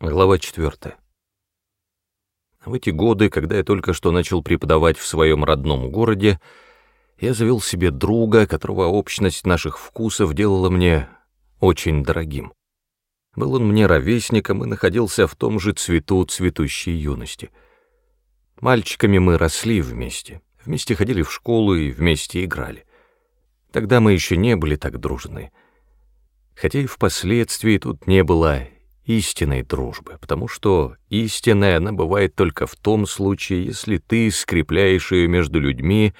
Глава 4. В эти годы, когда я только что начал преподавать в своем родном городе, я завел себе друга, которого общность наших вкусов делала мне очень дорогим. Был он мне ровесником и находился в том же цвету цветущей юности. Мальчиками мы росли вместе, вместе ходили в школу и вместе играли. Тогда мы еще не были так дружны. Хотя и впоследствии тут не было истинной дружбы, потому что истинная она бывает только в том случае, если ты скрепляешь ее между людьми,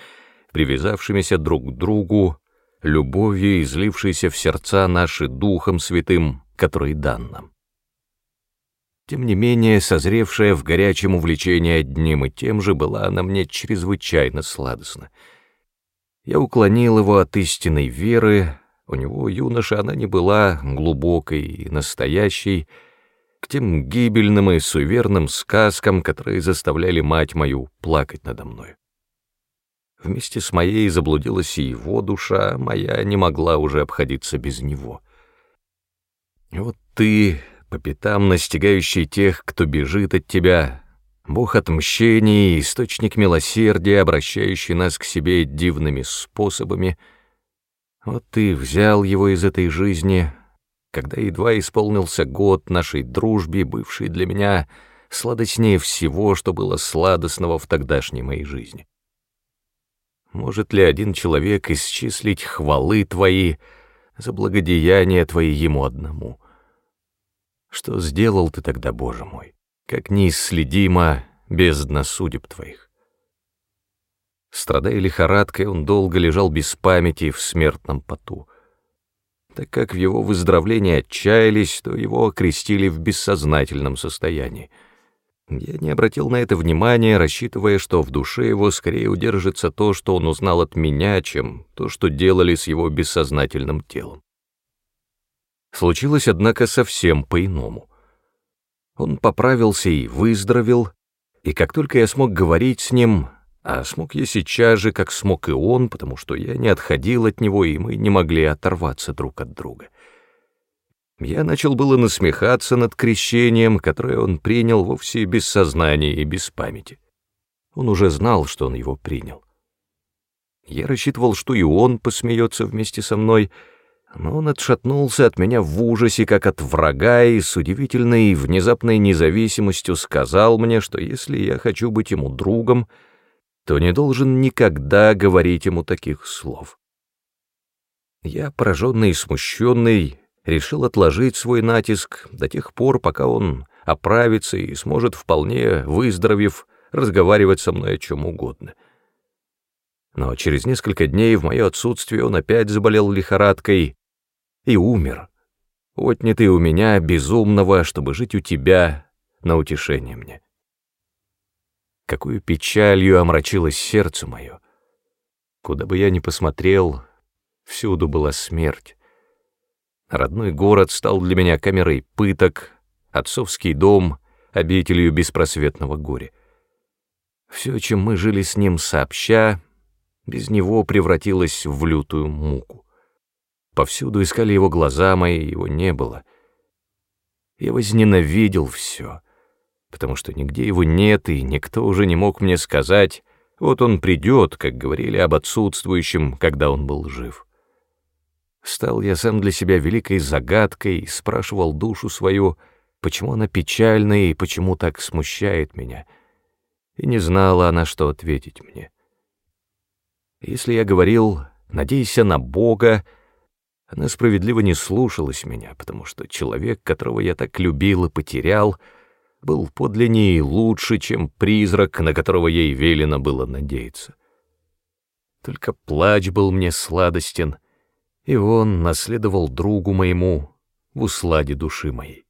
привязавшимися друг к другу, любовью, излившейся в сердца наши Духом Святым, который дан нам. Тем не менее, созревшая в горячем увлечении одним и тем же, была она мне чрезвычайно сладостна. Я уклонил его от истинной веры, у него, юноша, она не была глубокой и настоящей, к тем гибельным и суверенным сказкам, которые заставляли мать мою плакать надо мной. Вместе с моей заблудилась и его душа, а моя не могла уже обходиться без него. И вот ты, по пятам настигающий тех, кто бежит от тебя, Бог отмщения, источник милосердия, обращающий нас к себе дивными способами — вот ты взял его из этой жизни, когда едва исполнился год нашей дружбе, бывшей для меня сладостнее всего, что было сладостного в тогдашней моей жизни. Может ли один человек исчислить хвалы твои за благодеяния твои ему одному? Что сделал ты тогда, Боже мой, как неисследимо бездна судеб твоих? Страдая лихорадкой, он долго лежал без памяти в смертном поту. Так как в его выздоровлении отчаялись, то его окрестили в бессознательном состоянии. Я не обратил на это внимания, рассчитывая, что в душе его скорее удержится то, что он узнал от меня, чем то, что делали с его бессознательным телом. Случилось, однако, совсем по-иному. Он поправился и выздоровел, и как только я смог говорить с ним, а смог я сейчас же, как смог и он, потому что я не отходил от него, и мы не могли оторваться друг от друга. Я начал было насмехаться над крещением, которое он принял вовсе без сознания и без памяти. Он уже знал, что он его принял. Я рассчитывал, что и он посмеется вместе со мной, но он отшатнулся от меня в ужасе, как от врага, и с удивительной внезапной независимостью сказал мне, что если я хочу быть ему другом, то не должен никогда говорить ему таких слов. Я, пораженный и смущенный, решил отложить свой натиск до тех пор, пока он оправится и сможет вполне, выздоровев, разговаривать со мной о чем угодно. Но через несколько дней в мое отсутствие он опять заболел лихорадкой и умер, отнятый у меня безумного, чтобы жить у тебя на утешение мне какую печалью омрачилось сердце мое. Куда бы я ни посмотрел, всюду была смерть. Родной город стал для меня камерой пыток, отцовский дом — обителью беспросветного горя. Все, чем мы жили с ним сообща, без него превратилось в лютую муку. Повсюду искали его глаза мои, его не было. Я возненавидел все — потому что нигде его нет, и никто уже не мог мне сказать, вот он придет, как говорили об отсутствующем, когда он был жив. Стал я сам для себя великой загадкой, спрашивал душу свою, почему она печальна и почему так смущает меня, и не знала она, что ответить мне. Если я говорил «надейся на Бога», она справедливо не слушалась меня, потому что человек, которого я так любил и потерял — был подле ней лучше, чем призрак, на которого ей велено было надеяться. Только плач был мне сладостен, и он наследовал другу моему в усладе души моей.